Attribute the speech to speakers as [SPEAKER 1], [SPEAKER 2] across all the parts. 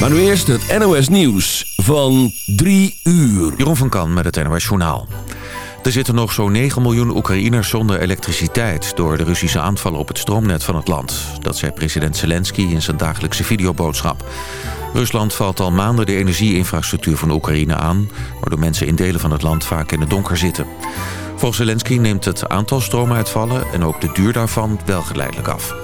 [SPEAKER 1] Maar nu eerst het NOS Nieuws van 3 uur.
[SPEAKER 2] Jeroen van Kan met het NOS Journaal. Er zitten nog zo'n 9 miljoen Oekraïners zonder elektriciteit... door de Russische aanvallen op het stroomnet van het land. Dat zei president Zelensky in zijn dagelijkse videoboodschap. Rusland valt al maanden de energieinfrastructuur van Oekraïne aan... waardoor mensen in delen van het land vaak in het donker zitten. Volgens Zelensky neemt het aantal stroomuitvallen... en ook de duur daarvan wel geleidelijk af.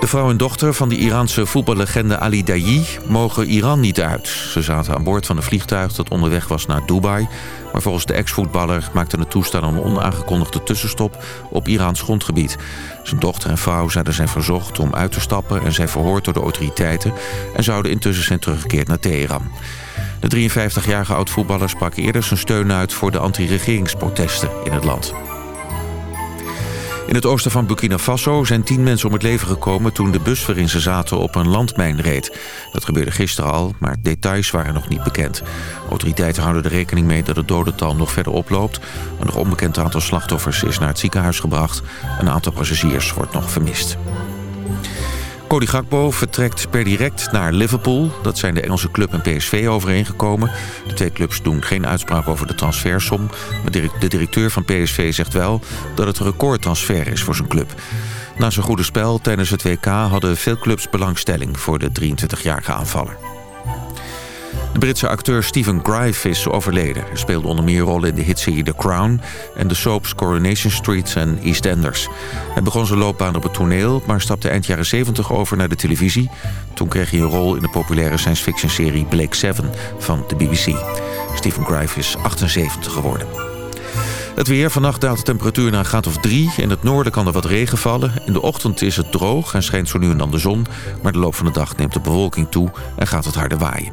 [SPEAKER 2] De vrouw en dochter van de Iraanse voetballegende Ali Daei mogen Iran niet uit. Ze zaten aan boord van een vliegtuig dat onderweg was naar Dubai. Maar volgens de ex-voetballer maakte het toestel een onaangekondigde tussenstop op Iraans grondgebied. Zijn dochter en vrouw zouden zijn verzocht om uit te stappen en zijn verhoord door de autoriteiten... en zouden intussen zijn teruggekeerd naar Teheran. De 53-jarige oud-voetballer sprak eerder zijn steun uit voor de anti-regeringsprotesten in het land. In het oosten van Burkina Faso zijn tien mensen om het leven gekomen... toen de bus waarin ze zaten op een landmijn reed. Dat gebeurde gisteren al, maar details waren nog niet bekend. Autoriteiten houden er rekening mee dat het dodental nog verder oploopt. Een nog onbekend aantal slachtoffers is naar het ziekenhuis gebracht. Een aantal passagiers wordt nog vermist. Cody Gakpo vertrekt per direct naar Liverpool. Dat zijn de Engelse club en PSV overeengekomen. De twee clubs doen geen uitspraak over de transfersom. Maar de directeur van PSV zegt wel dat het een recordtransfer is voor zijn club. Na zijn goede spel tijdens het WK hadden veel clubs belangstelling voor de 23-jarige aanvaller. De Britse acteur Stephen Grive is overleden. Hij speelde onder meer rollen in de hitserie The Crown... en de soaps Coronation Street en EastEnders. Hij begon zijn loopbaan op het toneel... maar stapte eind jaren 70 over naar de televisie. Toen kreeg hij een rol in de populaire science fiction serie Blake Seven van de BBC. Stephen Grive is 78 geworden. Het weer. Vannacht daalt de temperatuur naar een graad of 3. In het noorden kan er wat regen vallen. In de ochtend is het droog en schijnt zo nu en dan de zon. Maar de loop van de dag neemt de bewolking toe en gaat het harder waaien.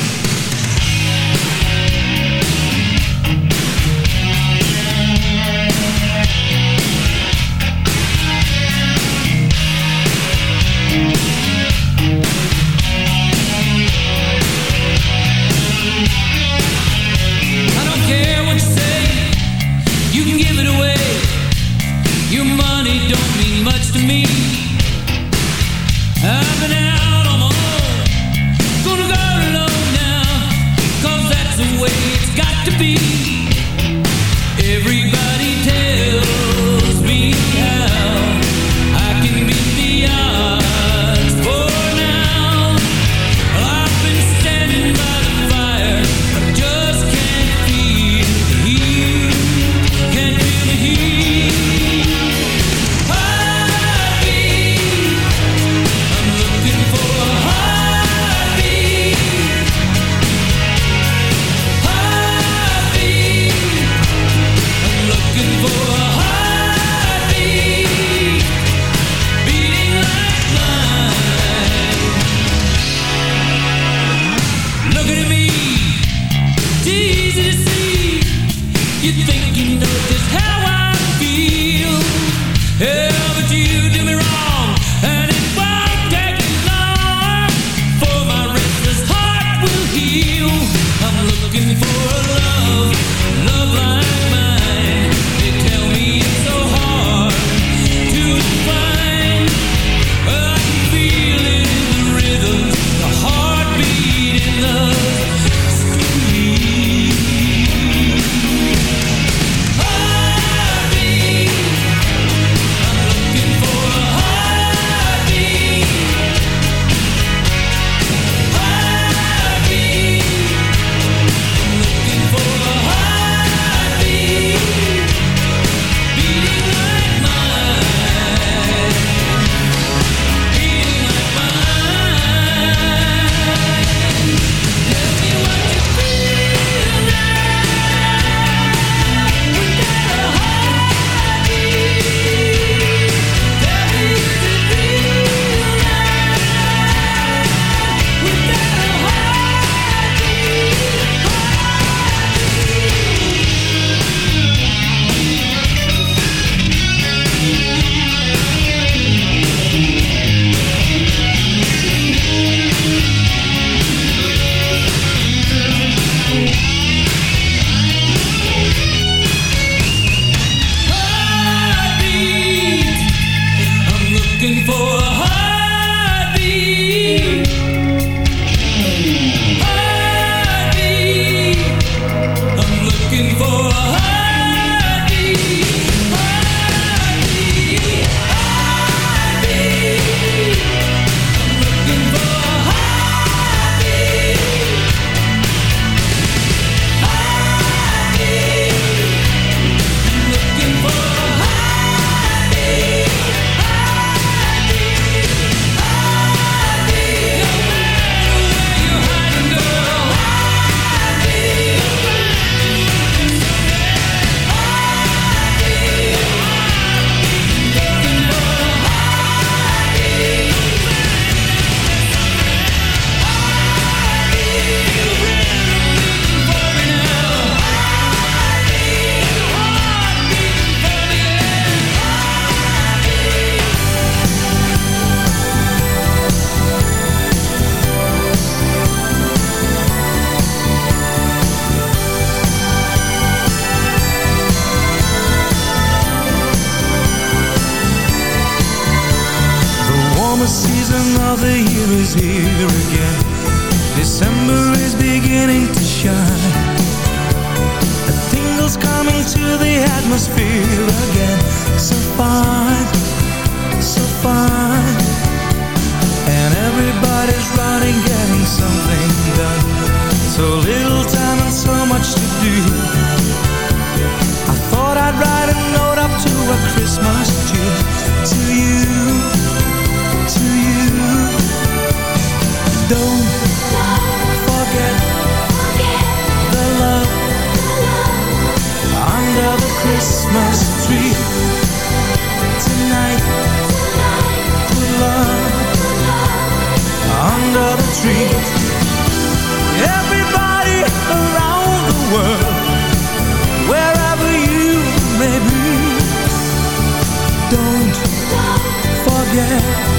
[SPEAKER 3] Forget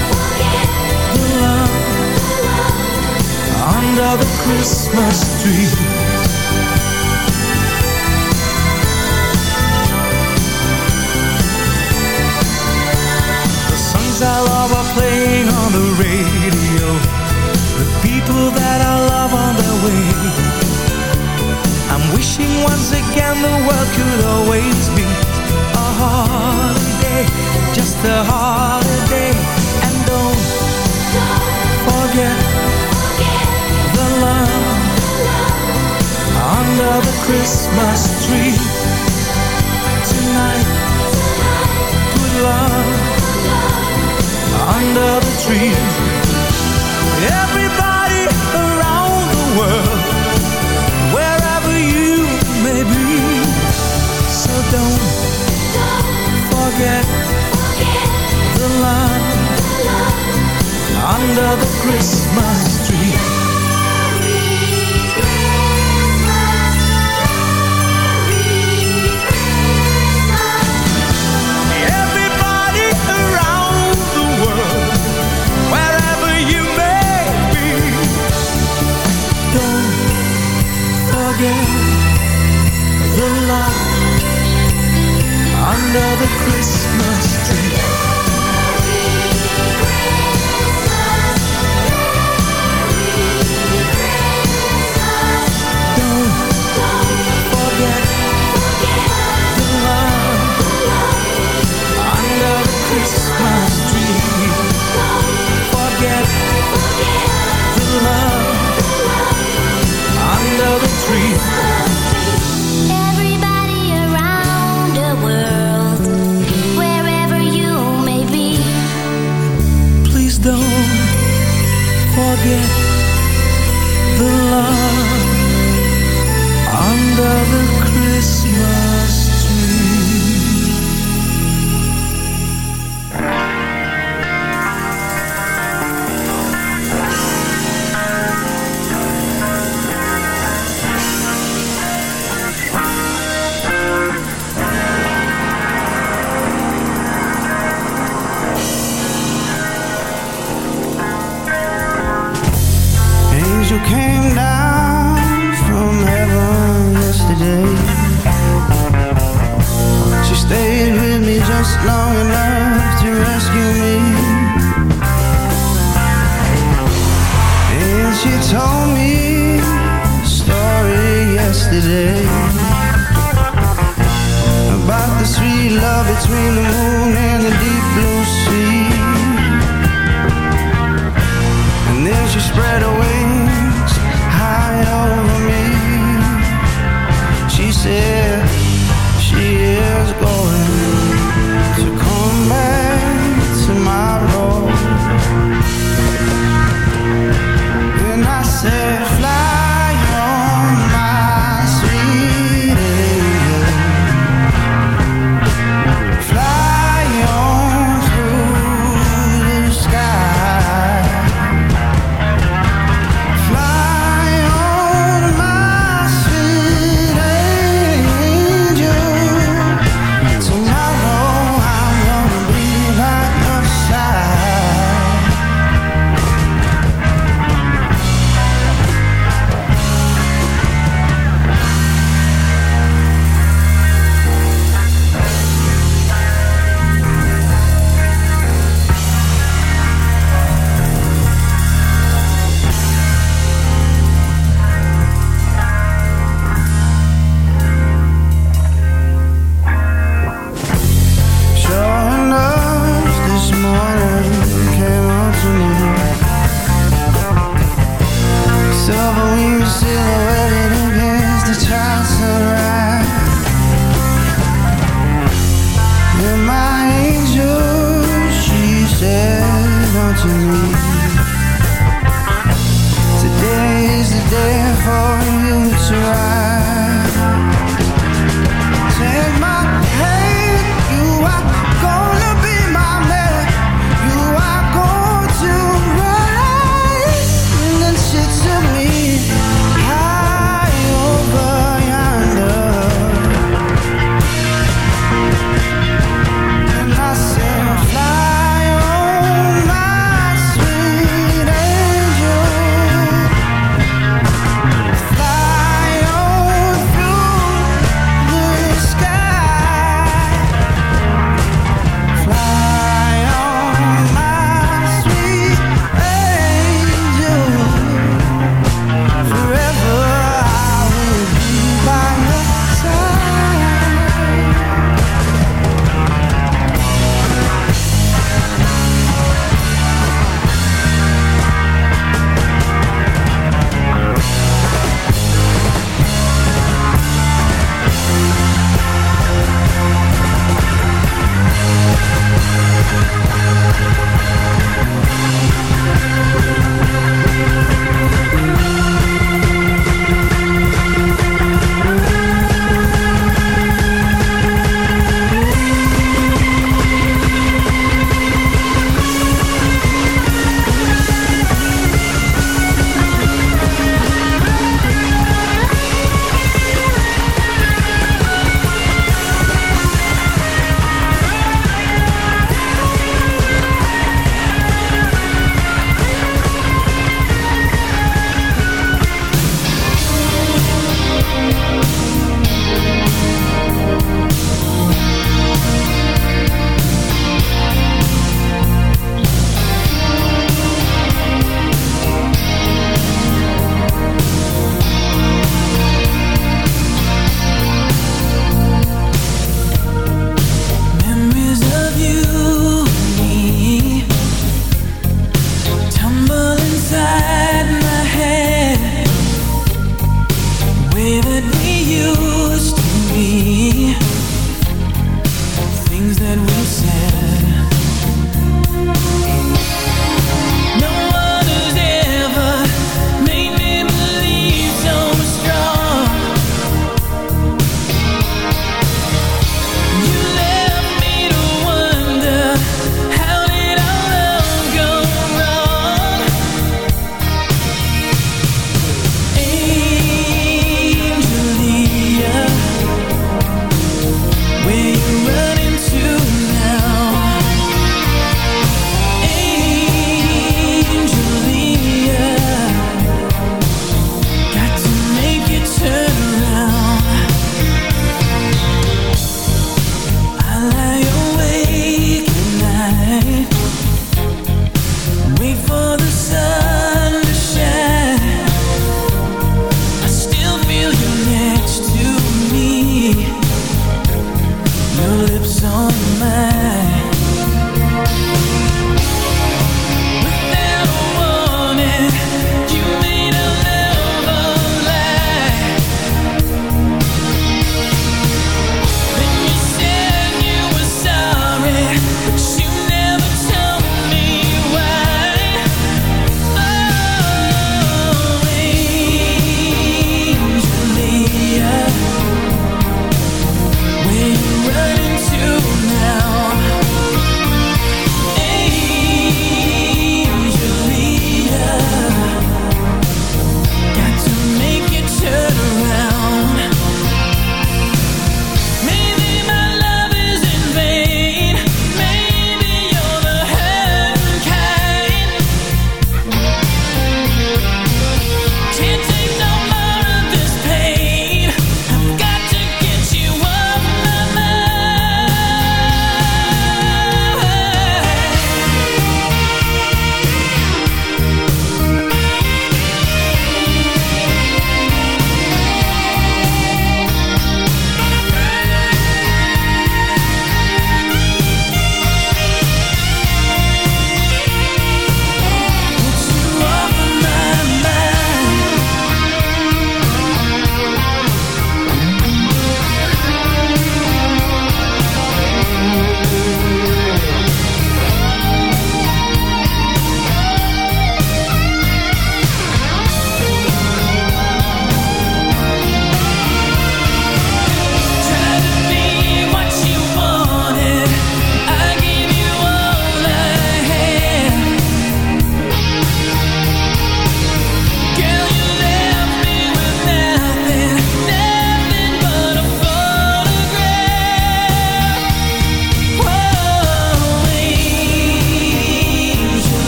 [SPEAKER 3] under the Christmas tree. The songs I love are playing on the radio. The people that I love on their way. I'm wishing once again the world could always be a holiday, just a holiday. And don't, don't forget under the Christmas tree tonight. Put love under the tree. Under the Christmas tree. Everybody around the world, wherever you may be, don't forget the love under the Christmas tree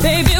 [SPEAKER 4] Baby,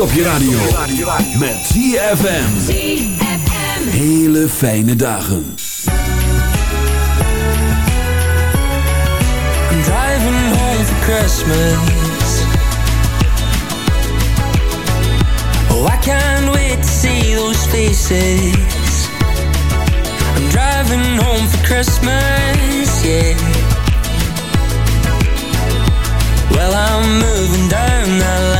[SPEAKER 1] op je radio. Met ZFM. Hele fijne dagen.
[SPEAKER 5] I'm driving home for Christmas. Oh, I can't wait to see those faces. I'm driving home for Christmas, yeah. Well, I'm moving down that lane.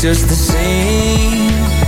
[SPEAKER 5] Just the same.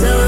[SPEAKER 6] So